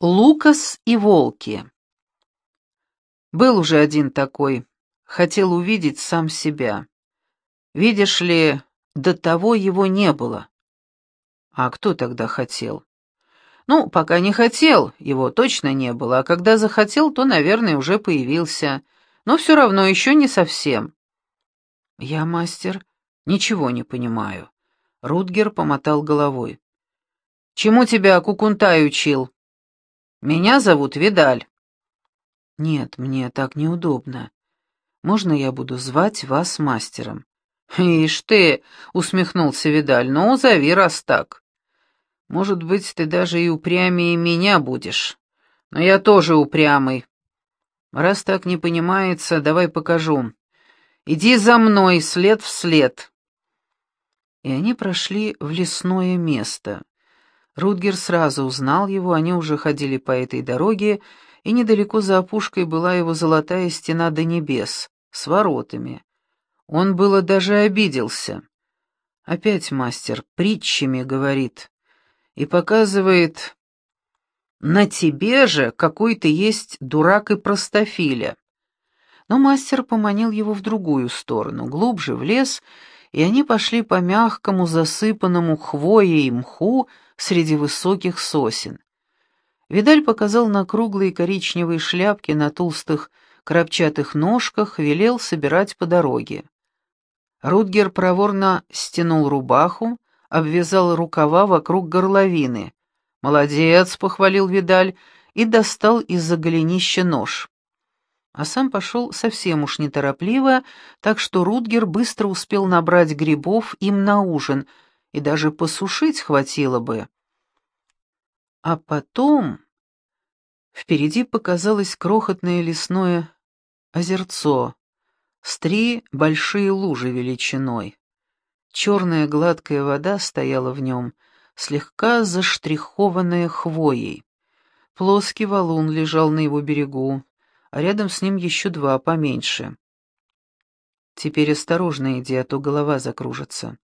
Лукас и волки. Был уже один такой, хотел увидеть сам себя. Видишь ли, до того его не было. А кто тогда хотел? Ну, пока не хотел, его точно не было, а когда захотел, то, наверное, уже появился. Но все равно еще не совсем. Я, мастер, ничего не понимаю. Рутгер помотал головой. Чему тебя Кукунтай учил? Меня зовут Видаль». «Нет, мне так неудобно. Можно я буду звать вас мастером?» «Ишь ты!» — усмехнулся Видаль. «Ну, зови, раз так. Может быть, ты даже и упрямее меня будешь. Но я тоже упрямый. Раз так не понимается, давай покажу. Иди за мной, след в след». И они прошли в лесное место. Рутгер сразу узнал его, они уже ходили по этой дороге, и недалеко за опушкой была его золотая стена до небес, с воротами. Он было даже обиделся. Опять мастер притчами говорит и показывает «На тебе же какой-то есть дурак и простофиля». Но мастер поманил его в другую сторону, глубже в лес, и они пошли по мягкому, засыпанному хвоей мху, среди высоких сосен. Видаль показал на круглые коричневые шляпки на толстых крапчатых ножках, велел собирать по дороге. Рутгер проворно стянул рубаху, обвязал рукава вокруг горловины. «Молодец!» — похвалил Видаль и достал из-за голенища нож. А сам пошел совсем уж неторопливо, так что Рутгер быстро успел набрать грибов им на ужин — и даже посушить хватило бы. А потом впереди показалось крохотное лесное озерцо с три большие лужи величиной. Черная гладкая вода стояла в нем, слегка заштрихованная хвоей. Плоский валун лежал на его берегу, а рядом с ним еще два поменьше. «Теперь осторожно иди, а то голова закружится».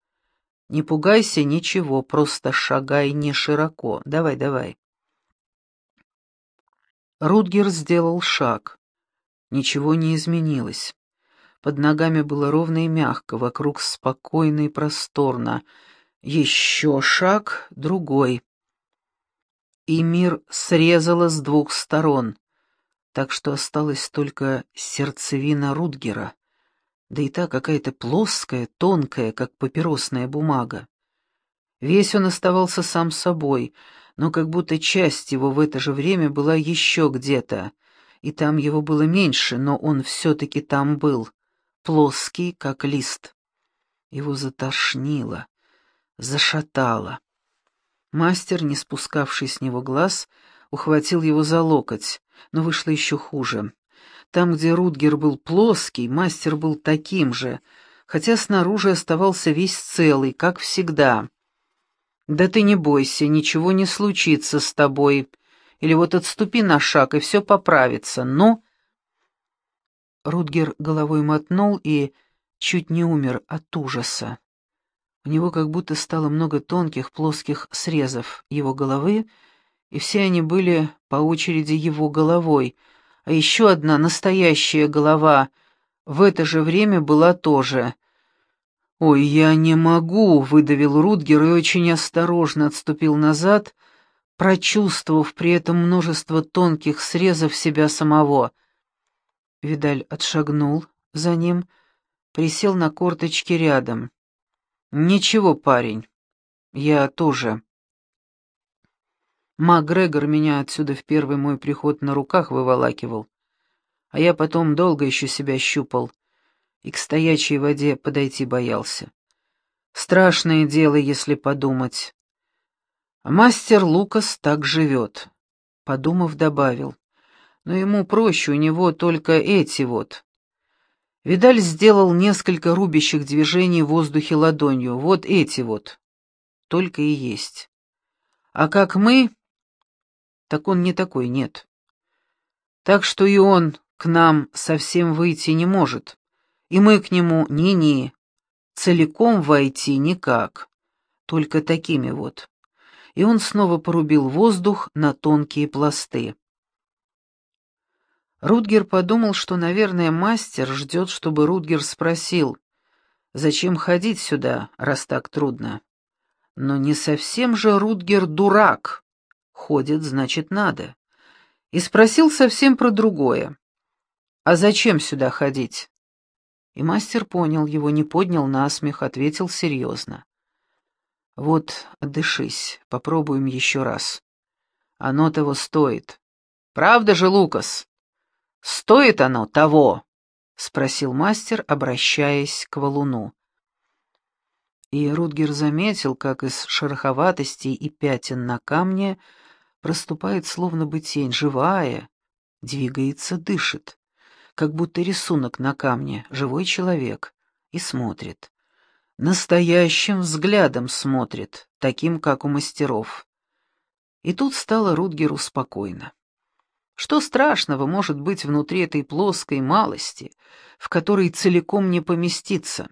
Не пугайся ничего, просто шагай не широко. Давай, давай. Рутгер сделал шаг. Ничего не изменилось. Под ногами было ровно и мягко, вокруг спокойно и просторно. Еще шаг, другой. И мир срезало с двух сторон, так что осталась только сердцевина Рутгера да и та какая-то плоская, тонкая, как папиросная бумага. Весь он оставался сам собой, но как будто часть его в это же время была еще где-то, и там его было меньше, но он все-таки там был, плоский, как лист. Его затошнило, зашатало. Мастер, не спускавший с него глаз, ухватил его за локоть, но вышло еще хуже. Там, где Рутгер был плоский, мастер был таким же, хотя снаружи оставался весь целый, как всегда. «Да ты не бойся, ничего не случится с тобой. Или вот отступи на шаг, и все поправится. Ну...» Рутгер головой мотнул и чуть не умер от ужаса. У него как будто стало много тонких плоских срезов его головы, и все они были по очереди его головой — а еще одна настоящая голова в это же время была тоже. «Ой, я не могу», — выдавил Рутгер и очень осторожно отступил назад, прочувствовав при этом множество тонких срезов себя самого. Видаль отшагнул за ним, присел на корточки рядом. «Ничего, парень, я тоже». Макгрегор меня отсюда в первый мой приход на руках выволакивал, а я потом долго еще себя щупал и к стоячей воде подойти боялся. Страшное дело, если подумать. Мастер Лукас так живет. Подумав, добавил. Но ему проще, у него только эти вот. Видаль сделал несколько рубящих движений в воздухе ладонью. Вот эти вот. Только и есть. А как мы, так он не такой, нет. Так что и он к нам совсем выйти не может, и мы к нему ни-ни, целиком войти никак, только такими вот. и он снова порубил воздух на тонкие пласты. Рутгер подумал, что, наверное, мастер ждет, чтобы Рутгер спросил, зачем ходить сюда, раз так трудно. Но не совсем же Рутгер дурак. Ходит, значит, надо. И спросил совсем про другое. «А зачем сюда ходить?» И мастер понял его, не поднял на смех, ответил серьезно. «Вот, отдышись, попробуем еще раз. Оно того стоит. Правда же, Лукас?» «Стоит оно того?» — спросил мастер, обращаясь к валуну. И Рутгер заметил, как из шероховатостей и пятен на камне проступает словно бы тень, живая, двигается, дышит, как будто рисунок на камне, живой человек, и смотрит. Настоящим взглядом смотрит, таким, как у мастеров. И тут стало Рутгеру спокойно. Что страшного может быть внутри этой плоской малости, в которой целиком не поместиться?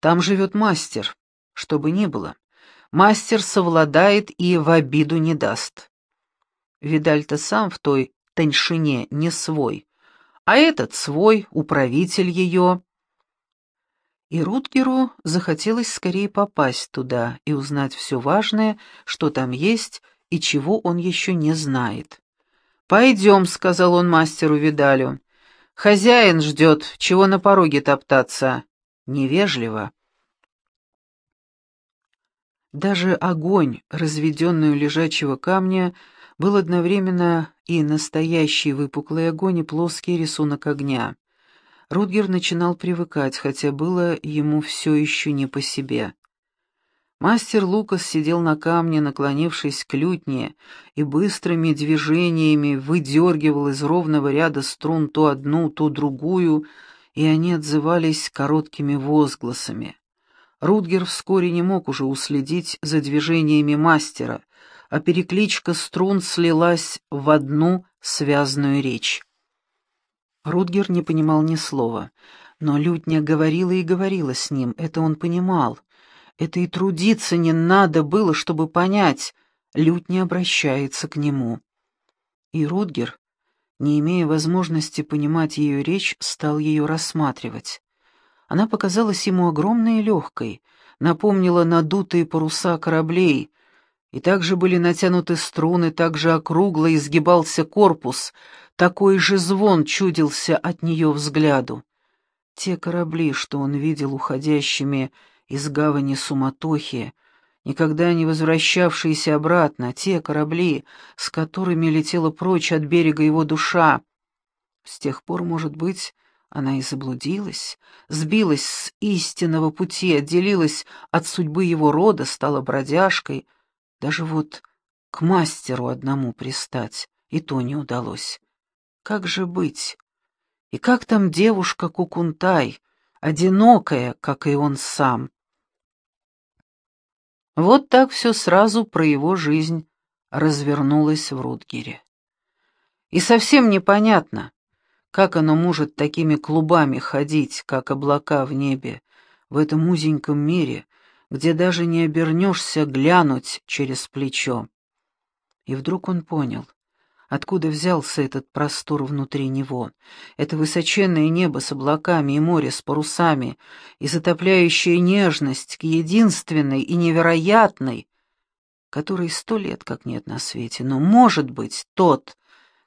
Там живет мастер, что бы ни было. Мастер совладает и в обиду не даст. Видаль-то сам в той тоньшине не свой, а этот свой, управитель ее. И Рутгеру захотелось скорее попасть туда и узнать все важное, что там есть и чего он еще не знает. «Пойдем», — сказал он мастеру Видалю. «Хозяин ждет, чего на пороге топтаться?» «Невежливо». Даже огонь, разведенный у лежачего камня, был одновременно и настоящий выпуклый огонь, и плоский рисунок огня. Рутгер начинал привыкать, хотя было ему все еще не по себе. Мастер Лукас сидел на камне, наклонившись к лютне, и быстрыми движениями выдергивал из ровного ряда струн то одну, то другую, и они отзывались короткими возгласами. Рутгер вскоре не мог уже уследить за движениями мастера, а перекличка струн слилась в одну связную речь. Рутгер не понимал ни слова, но лютня говорила и говорила с ним, это он понимал — это и трудиться не надо было, чтобы понять, Лют не обращается к нему. И Рутгер, не имея возможности понимать ее речь, стал ее рассматривать. Она показалась ему огромной и легкой, напомнила надутые паруса кораблей, и также были натянуты струны, также округло изгибался корпус, такой же звон чудился от нее взгляду. Те корабли, что он видел уходящими из гавани суматохи, никогда не возвращавшиеся обратно, те корабли, с которыми летела прочь от берега его душа. С тех пор, может быть, она и заблудилась, сбилась с истинного пути, отделилась от судьбы его рода, стала бродяжкой, даже вот к мастеру одному пристать, и то не удалось. Как же быть? И как там девушка Кукунтай, одинокая, как и он сам? Вот так все сразу про его жизнь развернулось в Рутгере. И совсем непонятно, как оно может такими клубами ходить, как облака в небе, в этом узеньком мире, где даже не обернешься глянуть через плечо. И вдруг он понял — Откуда взялся этот простор внутри него? Это высоченное небо с облаками и море с парусами, и затопляющая нежность к единственной и невероятной, которой сто лет как нет на свете, но, может быть, тот,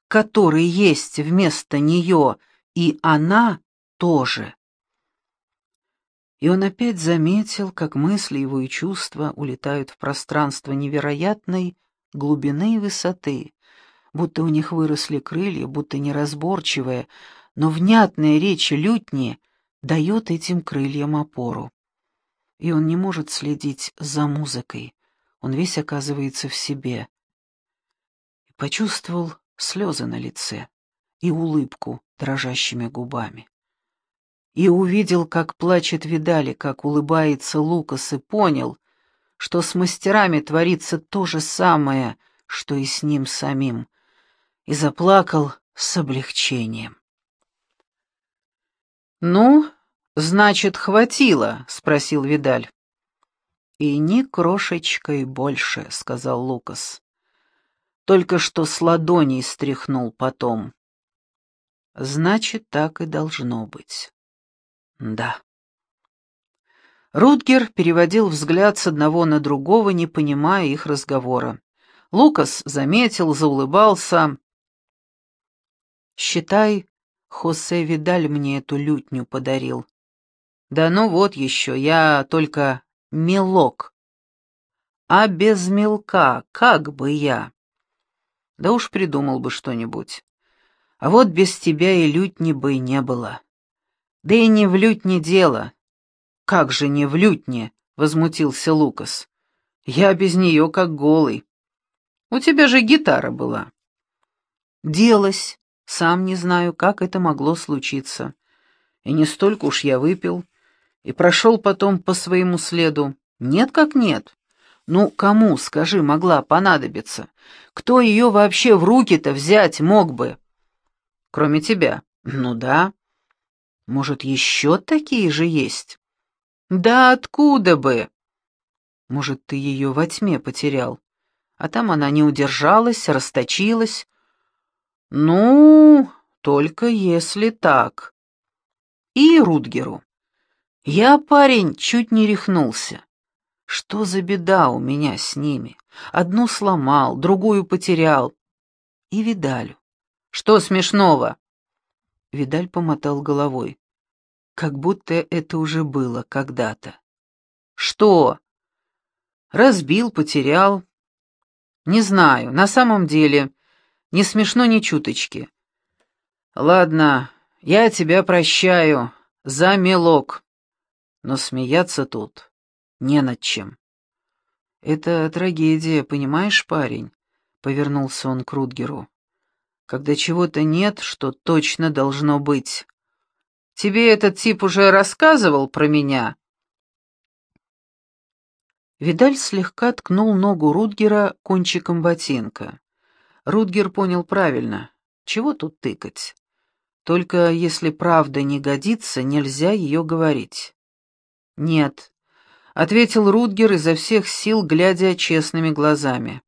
который есть вместо нее, и она тоже. И он опять заметил, как мысли его и чувства улетают в пространство невероятной глубины и высоты, будто у них выросли крылья, будто неразборчивая, но внятная речь лютни дает этим крыльям опору. И он не может следить за музыкой, он весь оказывается в себе. Почувствовал слезы на лице и улыбку дрожащими губами. И увидел, как плачет Видали, как улыбается Лукас, и понял, что с мастерами творится то же самое, что и с ним самим, и заплакал с облегчением. «Ну, значит, хватило?» — спросил Видаль. «И ни крошечкой больше», — сказал Лукас. «Только что с ладоней стряхнул потом». «Значит, так и должно быть». «Да». Рутгер переводил взгляд с одного на другого, не понимая их разговора. Лукас заметил, заулыбался. «Считай, Хосе Видаль мне эту лютню подарил. Да ну вот еще, я только мелок. А без мелка как бы я? Да уж придумал бы что-нибудь. А вот без тебя и лютни бы не было. Да и не в лютне дело. Как же не в лютне? Возмутился Лукас. Я без нее как голый. У тебя же гитара была. Делась. Сам не знаю, как это могло случиться. И не столько уж я выпил, и прошел потом по своему следу. Нет как нет. Ну, кому, скажи, могла понадобиться? Кто ее вообще в руки-то взять мог бы? Кроме тебя. Ну да. Может, еще такие же есть? Да откуда бы? Может, ты ее во тьме потерял, а там она не удержалась, расточилась, «Ну, только если так». И Рутгеру. Я, парень, чуть не рехнулся. Что за беда у меня с ними? Одну сломал, другую потерял. И Видалю. Что смешного? Видаль помотал головой. Как будто это уже было когда-то. Что? Разбил, потерял. Не знаю, на самом деле не смешно ни чуточки. Ладно, я тебя прощаю за мелок. Но смеяться тут не над чем. Это трагедия, понимаешь, парень? Повернулся он к Рутгеру. Когда чего-то нет, что точно должно быть. Тебе этот тип уже рассказывал про меня? Видаль слегка ткнул ногу Рутгера кончиком ботинка. Рутгер понял правильно. Чего тут тыкать? Только если правда не годится, нельзя ее говорить. «Нет», — ответил Рутгер изо всех сил, глядя честными глазами.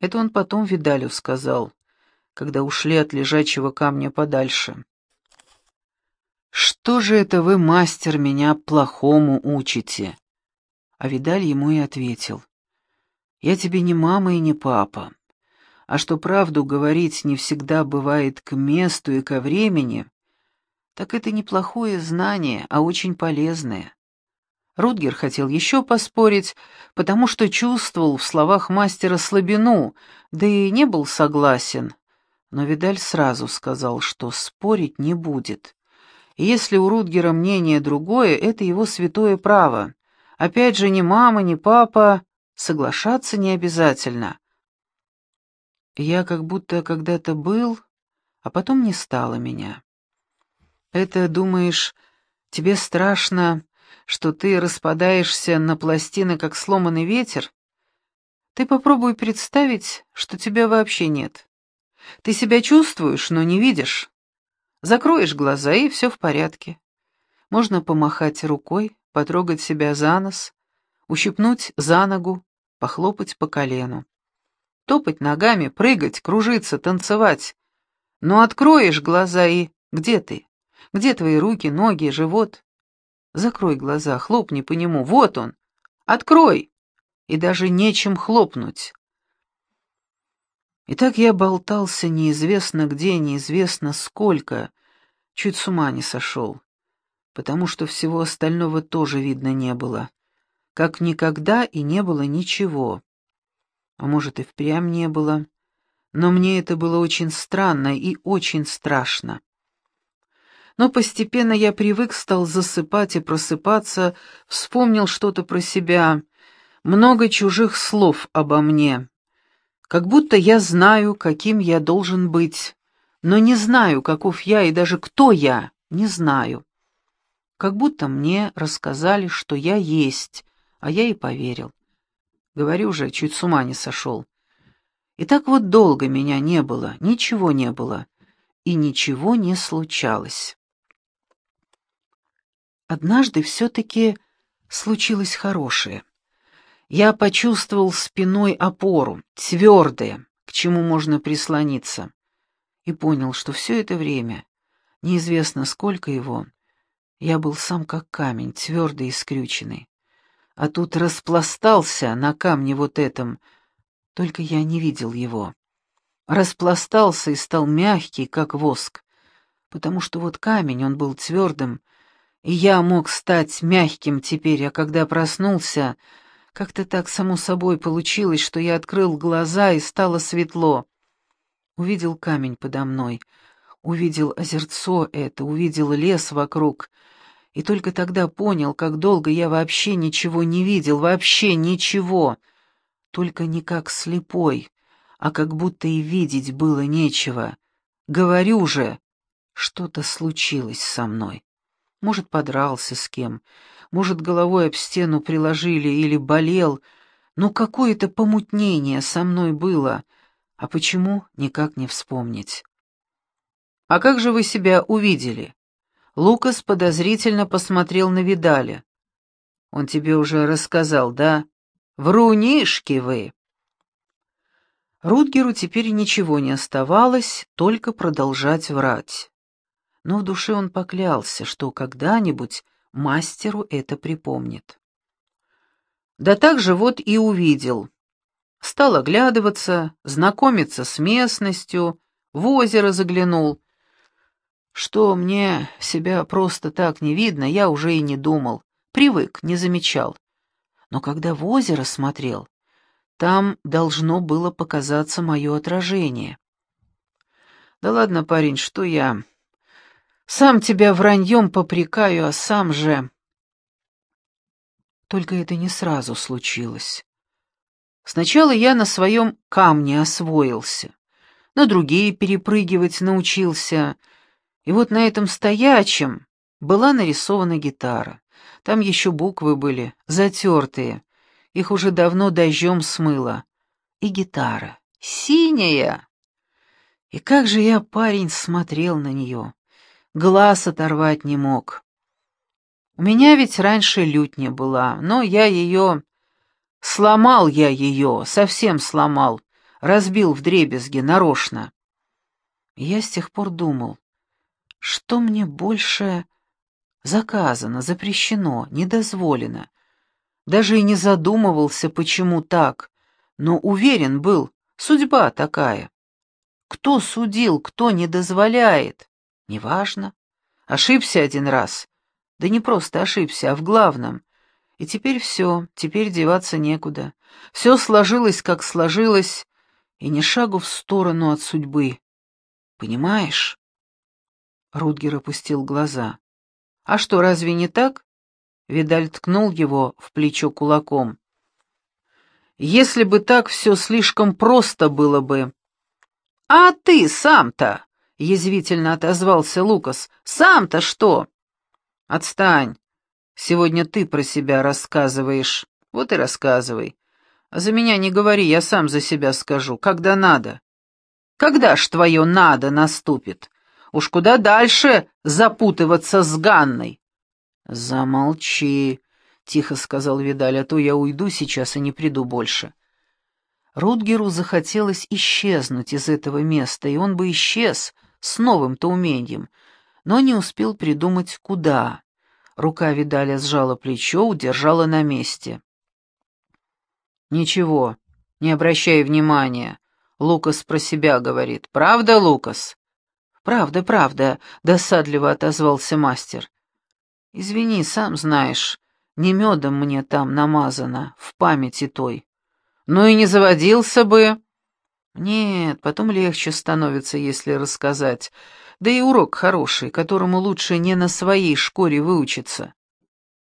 Это он потом Видалю сказал, когда ушли от лежачего камня подальше. «Что же это вы, мастер, меня плохому учите?» А Видаль ему и ответил. «Я тебе не мама и не папа а что правду говорить не всегда бывает к месту и ко времени, так это неплохое знание, а очень полезное. Рутгер хотел еще поспорить, потому что чувствовал в словах мастера слабину, да и не был согласен. Но Видаль сразу сказал, что спорить не будет. И если у Рутгера мнение другое, это его святое право. Опять же, ни мама, ни папа, соглашаться не обязательно. Я как будто когда-то был, а потом не стало меня. Это, думаешь, тебе страшно, что ты распадаешься на пластины, как сломанный ветер? Ты попробуй представить, что тебя вообще нет. Ты себя чувствуешь, но не видишь. Закроешь глаза, и все в порядке. Можно помахать рукой, потрогать себя за нос, ущипнуть за ногу, похлопать по колену топать ногами, прыгать, кружиться, танцевать. Но откроешь глаза и... Где ты? Где твои руки, ноги, живот? Закрой глаза, хлопни по нему. Вот он. Открой. И даже нечем хлопнуть. И так я болтался неизвестно где, неизвестно сколько, чуть с ума не сошел, потому что всего остального тоже видно не было, как никогда и не было ничего. А может, и впрямь не было. Но мне это было очень странно и очень страшно. Но постепенно я привык, стал засыпать и просыпаться, вспомнил что-то про себя, много чужих слов обо мне. Как будто я знаю, каким я должен быть, но не знаю, каков я и даже кто я, не знаю. Как будто мне рассказали, что я есть, а я и поверил. Говорю же, чуть с ума не сошел. И так вот долго меня не было, ничего не было, и ничего не случалось. Однажды все-таки случилось хорошее. Я почувствовал спиной опору, твердое, к чему можно прислониться, и понял, что все это время, неизвестно сколько его, я был сам как камень, твердый и скрюченный. А тут распластался на камне вот этом, только я не видел его. Распластался и стал мягкий, как воск, потому что вот камень, он был твердым, и я мог стать мягким теперь, а когда проснулся, как-то так само собой получилось, что я открыл глаза и стало светло. Увидел камень подо мной, увидел озерцо это, увидел лес вокруг, и только тогда понял, как долго я вообще ничего не видел, вообще ничего, только не как слепой, а как будто и видеть было нечего. Говорю же, что-то случилось со мной. Может, подрался с кем, может, головой об стену приложили или болел, но какое-то помутнение со мной было, а почему, никак не вспомнить. «А как же вы себя увидели?» Лукас подозрительно посмотрел на Видаля. «Он тебе уже рассказал, да? Врунишки вы!» Рутгеру теперь ничего не оставалось, только продолжать врать. Но в душе он поклялся, что когда-нибудь мастеру это припомнит. Да так же вот и увидел. Стал оглядываться, знакомиться с местностью, в озеро заглянул. Что мне себя просто так не видно, я уже и не думал. Привык, не замечал. Но когда в озеро смотрел, там должно было показаться мое отражение. Да ладно, парень, что я... Сам тебя враньем попрекаю, а сам же... Только это не сразу случилось. Сначала я на своем камне освоился, на другие перепрыгивать научился, и вот на этом стоячем была нарисована гитара. Там еще буквы были, затертые, их уже давно дождем смыло. И гитара, синяя. И как же я, парень, смотрел на нее глаз оторвать не мог. У меня ведь раньше лютня была, но я ее... Сломал я ее, совсем сломал, разбил в дребезги, нарочно. Я с тех пор думал, что мне больше заказано, запрещено, недозволено. Даже и не задумывался, почему так, но уверен был, судьба такая. Кто судил, кто не дозволяет? Неважно. Ошибся один раз. Да не просто ошибся, а в главном. И теперь все, теперь деваться некуда. Все сложилось, как сложилось, и ни шагу в сторону от судьбы. Понимаешь? Рудгер опустил глаза. «А что, разве не так?» Видаль ткнул его в плечо кулаком. «Если бы так все слишком просто было бы...» «А ты сам-то...» — язвительно отозвался Лукас. «Сам-то что?» «Отстань. Сегодня ты про себя рассказываешь. Вот и рассказывай. А за меня не говори, я сам за себя скажу, когда надо. Когда ж твое «надо» наступит? Уж куда дальше запутываться с Ганной?» «Замолчи», — тихо сказал Видаль, — «а то я уйду сейчас и не приду больше». Рутгеру захотелось исчезнуть из этого места, и он бы исчез, — с новым-то умением, но не успел придумать, куда. Рука Видаля сжала плечо, удержала на месте. «Ничего, не обращай внимания», — Лукас про себя говорит. «Правда, Лукас?» «Правда, правда», — досадливо отозвался мастер. «Извини, сам знаешь, не медом мне там намазано, в памяти той». «Ну и не заводился бы», нет, потом легче становится, если рассказать. Да и урок хороший, которому лучше не на своей шкуре выучиться.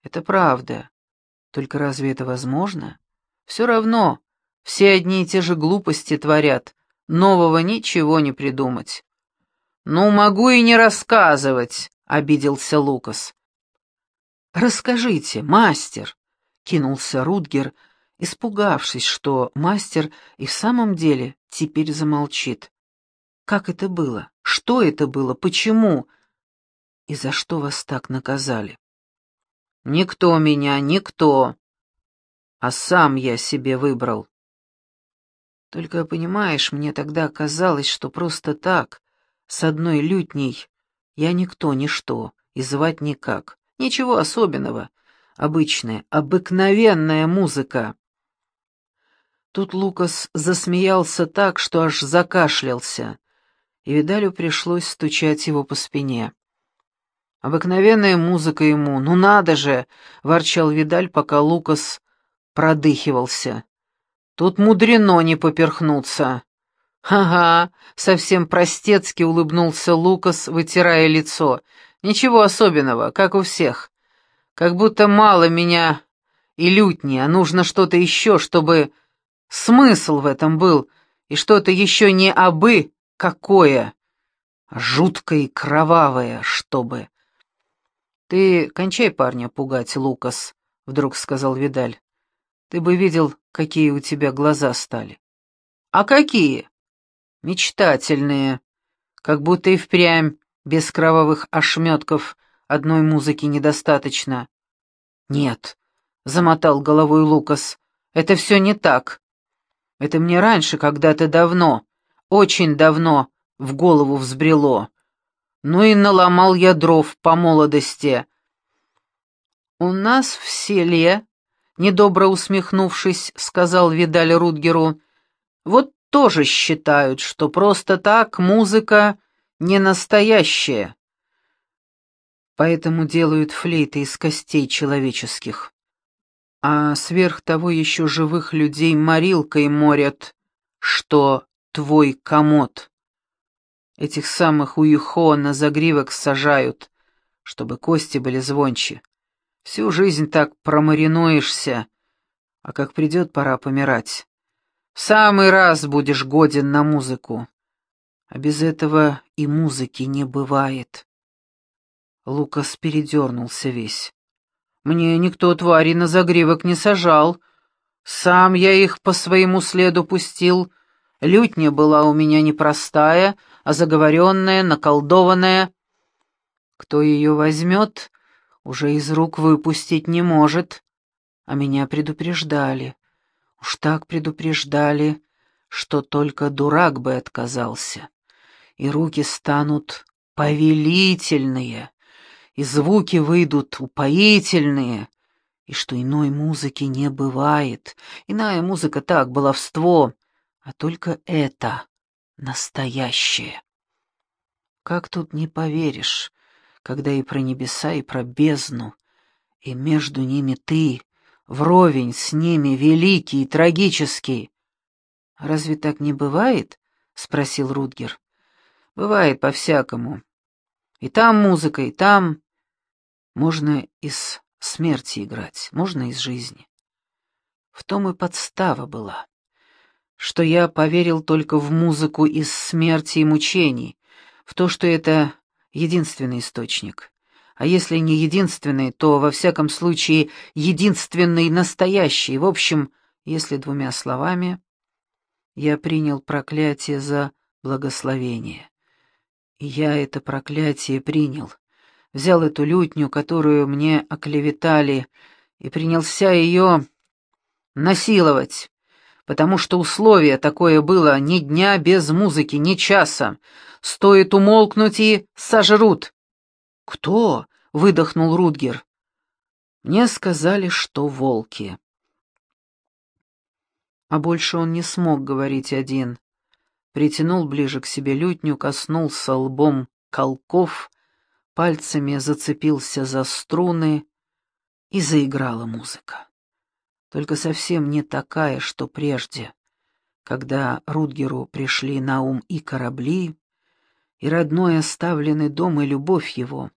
Это правда. Только разве это возможно? Все равно, все одни и те же глупости творят. Нового ничего не придумать. «Ну, могу и не рассказывать», — обиделся Лукас. «Расскажите, мастер», — кинулся Рутгер, — испугавшись, что мастер и в самом деле теперь замолчит. Как это было? Что это было? Почему? И за что вас так наказали? Никто меня, никто. а сам я себе выбрал. Только, понимаешь, мне тогда казалось, что просто так, с одной лютней, я никто, ничто, и звать никак. Ничего особенного. Обычная, обыкновенная музыка. Тут Лукас засмеялся так, что аж закашлялся, и Видалю пришлось стучать его по спине. «Обыкновенная музыка ему, ну надо же!» — ворчал Видаль, пока Лукас продыхивался. «Тут мудрено не поперхнуться». «Ага», — совсем простецки улыбнулся Лукас, вытирая лицо. «Ничего особенного, как у всех. Как будто мало меня и лютни, а нужно что-то еще, чтобы смысл в этом был, и что-то еще не абы какое, а жуткое и кровавое, чтобы...» «Ты кончай парня пугать, Лукас», — вдруг сказал Видаль. «Ты бы видел, какие у тебя глаза стали». «А какие?» «Мечтательные, как будто и впрямь без кровавых ошметков одной музыки недостаточно». «Нет», — замотал головой Лукас, — «это все не так. Это мне раньше, когда-то давно, очень давно, в голову взбрело. Ну и наломал я дров по молодости. «У нас в селе», — недобро усмехнувшись, сказал Видаль Рудгеру, — «вот тоже считают, что просто так музыка не настоящая. Поэтому делают флейты из костей человеческих. А сверх того еще живых людей морилкой морят, что твой комод». Этих самых уихо на загривок сажают, чтобы кости были звонче. Всю жизнь так промаринуешься, а как придет пора помирать. В самый раз будешь годен на музыку. А без этого и музыки не бывает. Лукас передернулся весь. Мне никто твари на загривок не сажал. Сам я их по своему следу пустил. Лютня была у меня непростая, а заговоренная, наколдованная. Кто ее возьмет, уже из рук выпустить не может. А меня предупреждали. Уж так предупреждали, что только дурак бы отказался. И руки станут повелительные, и звуки выйдут упоительные, и что иной музыки не бывает. Иная музыка так, баловство, а только это настоящее. Как тут не поверишь, когда и про небеса, и про бездну, и между ними ты, вровень с ними великий и трагический. «Разве так не бывает?» — спросил Рудгер. «Бывает по-всякому. И там музыка, и там. Можно из смерти играть, можно из жизни. В том и подстава была что я поверил только в музыку из смерти и мучений, в то, что это единственный источник. А если не единственный, то, во всяком случае, единственный настоящий. В общем, если двумя словами, я принял проклятие за благословение. И я это проклятие принял. Взял эту лютню, которую мне оклеветали, и принялся ее насиловать потому что условие такое было ни дня без музыки, ни часа. Стоит умолкнуть и сожрут. «Кто?» — выдохнул Рудгер. «Мне сказали, что волки». А больше он не смог говорить один. Притянул ближе к себе лютню, коснулся лбом колков, пальцами зацепился за струны, и заиграла музыка только совсем не такая, что прежде, когда Рудгеру пришли на ум и корабли, и родной оставленный дом, и любовь его,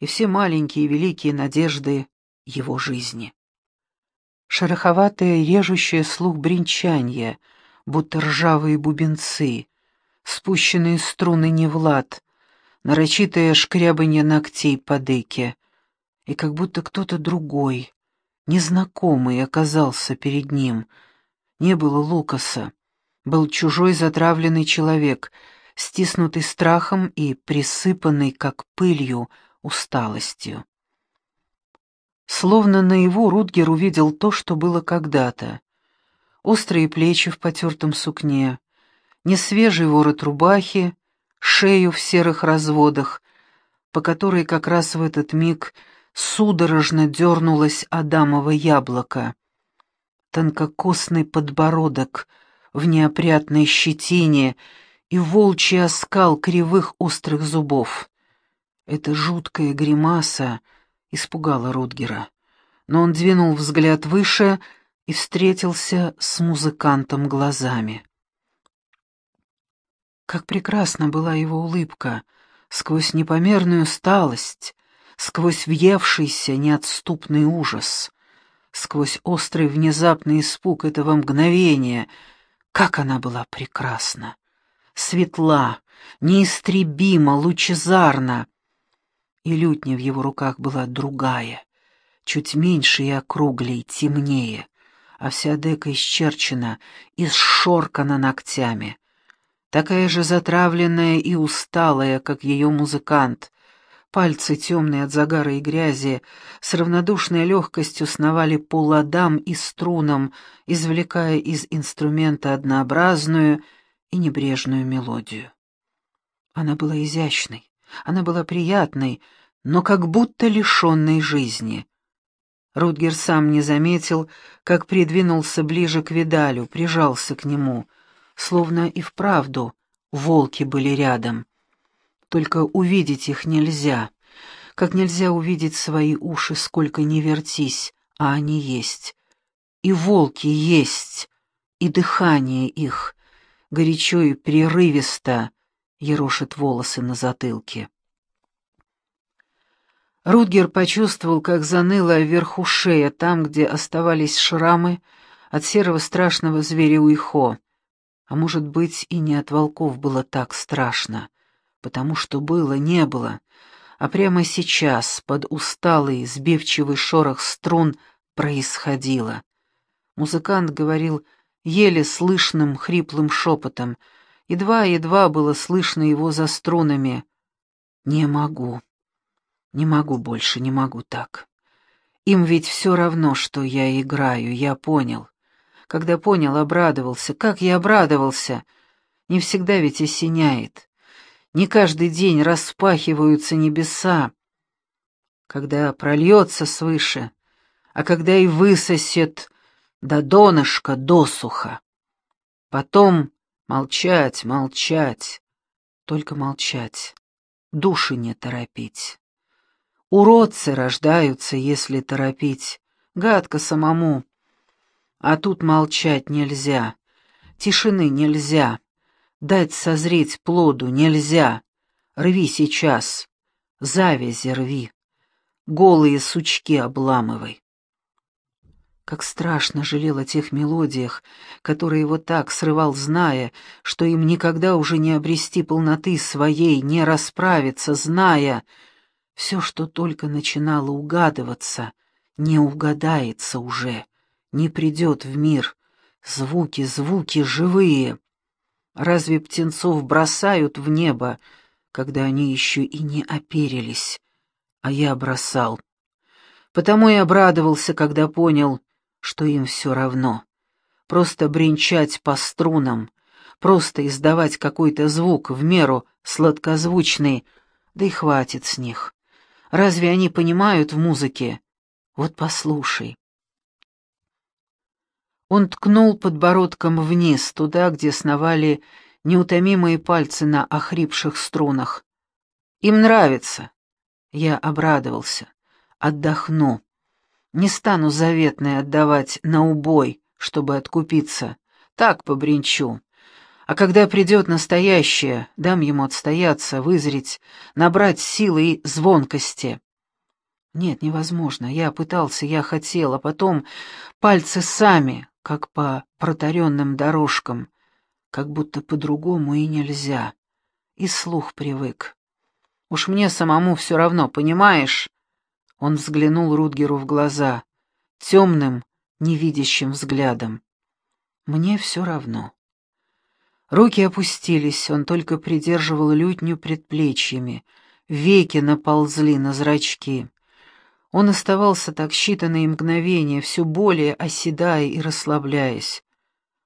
и все маленькие и великие надежды его жизни. Шероховатое, режущее слух бренчанье, будто ржавые бубенцы, спущенные струны не в лад, нарочитое шкрябанье ногтей по дыке, и как будто кто-то другой, Незнакомый оказался перед ним. Не было Лукаса. Был чужой затравленный человек, стиснутый страхом и присыпанный, как пылью, усталостью. Словно наяву Рутгер увидел то, что было когда-то. Острые плечи в потертом сукне, несвежий ворот рубахи, шею в серых разводах, по которой как раз в этот миг судорожно дернулось Адамово яблоко. Тонкокосный подбородок в неопрятной щетине и волчий оскал кривых острых зубов. Эта жуткая гримаса испугала Рутгера, но он двинул взгляд выше и встретился с музыкантом глазами. Как прекрасна была его улыбка, сквозь непомерную усталость, сквозь въевшийся неотступный ужас, сквозь острый внезапный испуг этого мгновения. Как она была прекрасна! Светла, неистребима, лучезарна. И лютня в его руках была другая, чуть меньше и округлей, темнее, а вся дека исчерчена, исшоркана ногтями такая же затравленная и усталая, как ее музыкант. Пальцы, темные от загара и грязи, с равнодушной легкостью сновали по ладам и струнам, извлекая из инструмента однообразную и небрежную мелодию. Она была изящной, она была приятной, но как будто лишенной жизни. Рутгер сам не заметил, как придвинулся ближе к Видалю, прижался к нему — словно и вправду волки были рядом. Только увидеть их нельзя, как нельзя увидеть свои уши, сколько ни вертись, а они есть. И волки есть, и дыхание их, горячо и прерывисто, ерошит волосы на затылке. Рутгер почувствовал, как заныло вверху шея, там, где оставались шрамы от серого страшного зверя Уйхо. А может быть, и не от волков было так страшно, потому что было, не было, а прямо сейчас, под усталый, сбивчивый шорох струн, происходило. Музыкант говорил еле слышным, хриплым шепотом, едва-едва было слышно его за струнами. «Не могу, не могу больше, не могу так. Им ведь все равно, что я играю, я понял. Когда понял, обрадовался. Как я обрадовался! Не всегда ведь осеняет. Не каждый день распахиваются небеса. Когда прольется свыше, а когда и высосет до донышка досуха. Потом молчать, молчать, только молчать, души не торопить. Уродцы рождаются, если торопить, гадко самому. А тут молчать нельзя, тишины нельзя, дать созреть плоду нельзя. Рви сейчас, завязи рви, голые сучки обламывай. Как страшно жалел о тех мелодиях, которые его так срывал, зная, что им никогда уже не обрести полноты своей, не расправиться, зная, все, что только начинало угадываться, не угадается уже не придет в мир. Звуки, звуки живые. Разве птенцов бросают в небо, когда они еще и не оперились? А я бросал. Потому и обрадовался, когда понял, что им все равно. Просто бренчать по струнам, просто издавать какой-то звук в меру сладкозвучный, да и хватит с них. Разве они понимают в музыке? Вот послушай. Он ткнул подбородком вниз, туда, где сновали неутомимые пальцы на охрипших струнах. «Им нравится». Я обрадовался. «Отдохну. Не стану заветное отдавать на убой, чтобы откупиться. Так побренчу. А когда придет настоящее, дам ему отстояться, вызреть, набрать силы и звонкости». Нет, невозможно. Я пытался, я хотел, а потом пальцы сами, как по протаренным дорожкам, как будто по-другому и нельзя. И слух привык. Уж мне самому все равно, понимаешь? Он взглянул Рудгеру в глаза, темным, невидящим взглядом. Мне все равно. Руки опустились, он только придерживал лютню предплечьями, веки наползли на зрачки. Он оставался так считанные мгновения, все более оседая и расслабляясь.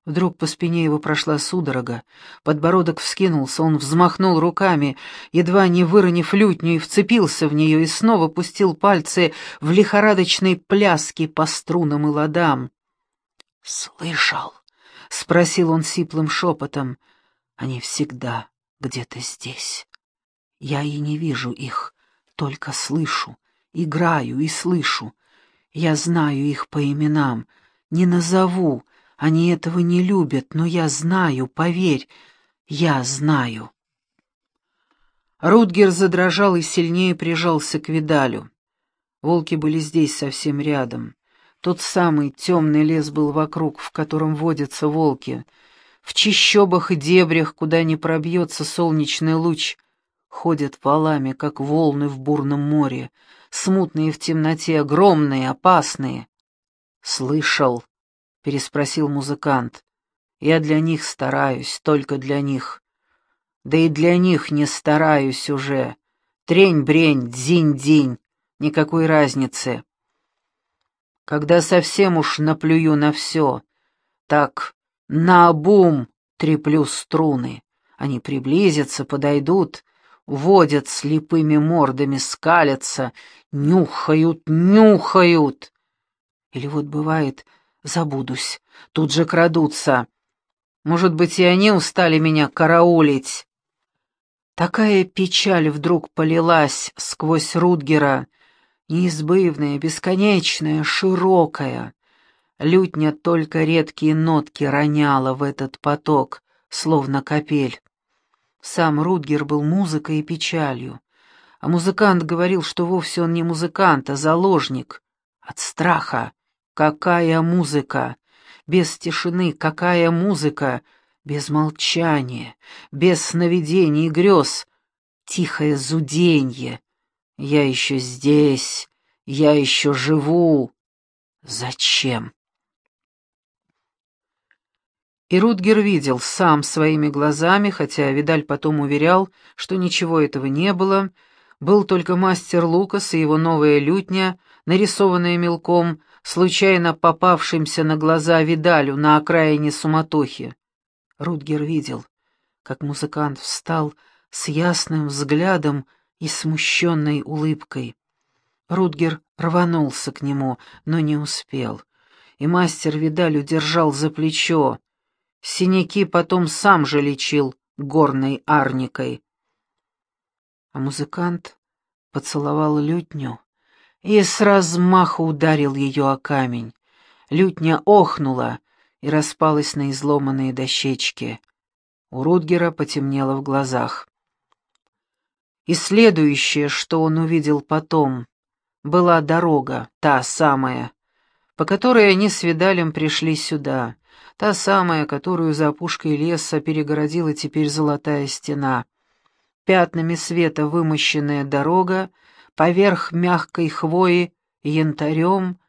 Вдруг по спине его прошла судорога, подбородок вскинулся, он взмахнул руками, едва не выронив лютню, и вцепился в нее, и снова пустил пальцы в лихорадочной пляске по струнам и ладам. «Слышал?» — спросил он сиплым шепотом. «Они всегда где-то здесь. Я и не вижу их, только слышу, играю и слышу. Я знаю их по именам, не назову, они этого не любят, но я знаю, поверь, я знаю. Рутгер задрожал и сильнее прижался к Видалю. Волки были здесь совсем рядом. Тот самый темный лес был вокруг, в котором водятся волки. В чищобах и дебрях, куда не пробьется солнечный луч, ходят валами, как волны в бурном море, смутные в темноте, огромные, опасные. Слышал, — переспросил музыкант. «Я для них стараюсь, только для них. Да и для них не стараюсь уже. Трень-брень, дзинь-динь, никакой разницы. Когда совсем уж наплюю на все, так наобум треплю струны. Они приблизятся, подойдут, водят слепыми мордами, скалятся, нюхают, нюхают. Или вот бывает Забудусь. Тут же крадутся. Может быть, и они устали меня караулить. Такая печаль вдруг полилась сквозь Рудгера, неизбывная, бесконечная, широкая. Лютня только редкие нотки роняла в этот поток, словно капель. Сам Рудгер был музыкой и печалью, а музыкант говорил, что вовсе он не музыкант, а заложник. От страха, Какая музыка! Без тишины какая музыка! Без молчания, без сновидений и грез. Тихое зуденье. Я еще здесь, я еще живу. Зачем? И Рутгер видел сам своими глазами, хотя Видаль потом уверял, что ничего этого не было, был только мастер Лукас и его новая лютня, нарисованная мелком, случайно попавшимся на глаза Видалю на окраине суматохи. Рутгер видел, как музыкант встал с ясным взглядом и смущенной улыбкой. Рутгер рванулся к нему, но не успел, и мастер Видаль удержал за плечо. Синяки потом сам же лечил горной арникой. А музыкант поцеловал лютню, и с размаху ударил ее о камень. Лютня охнула и распалась на изломанные дощечки. У Рутгера потемнело в глазах. И следующее, что он увидел потом, была дорога, та самая, по которой они с Видалем пришли сюда, та самая, которую за опушкой леса перегородила теперь золотая стена. Пятнами света вымощенная дорога — Поверх мягкой хвои янтарем,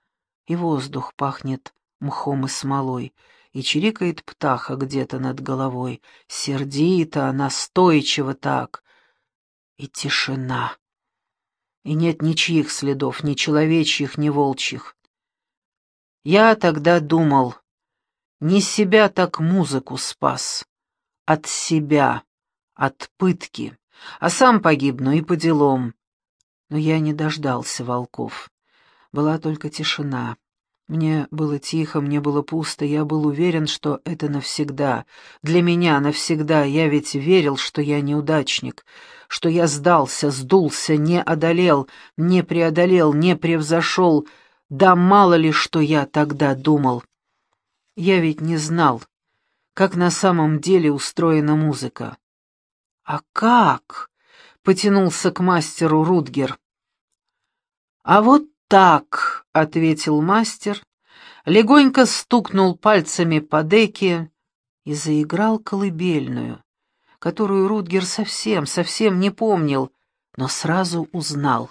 и воздух пахнет мхом и смолой, и чирикает птаха где-то над головой, сердито, настойчиво так. И тишина. И нет ничьих следов, ни человечьих, ни волчьих. Я тогда думал, не себя так музыку спас, от себя, от пытки, а сам погибну и по делам. Но я не дождался волков. Была только тишина. Мне было тихо, мне было пусто, я был уверен, что это навсегда. Для меня навсегда, я ведь верил, что я неудачник, что я сдался, сдулся, не одолел, не преодолел, не превзошел. Да мало ли, что я тогда думал. Я ведь не знал, как на самом деле устроена музыка. «А как?» потянулся к мастеру Рудгер. «А вот так», — ответил мастер, легонько стукнул пальцами по деке и заиграл колыбельную, которую Рудгер совсем, совсем не помнил, но сразу узнал.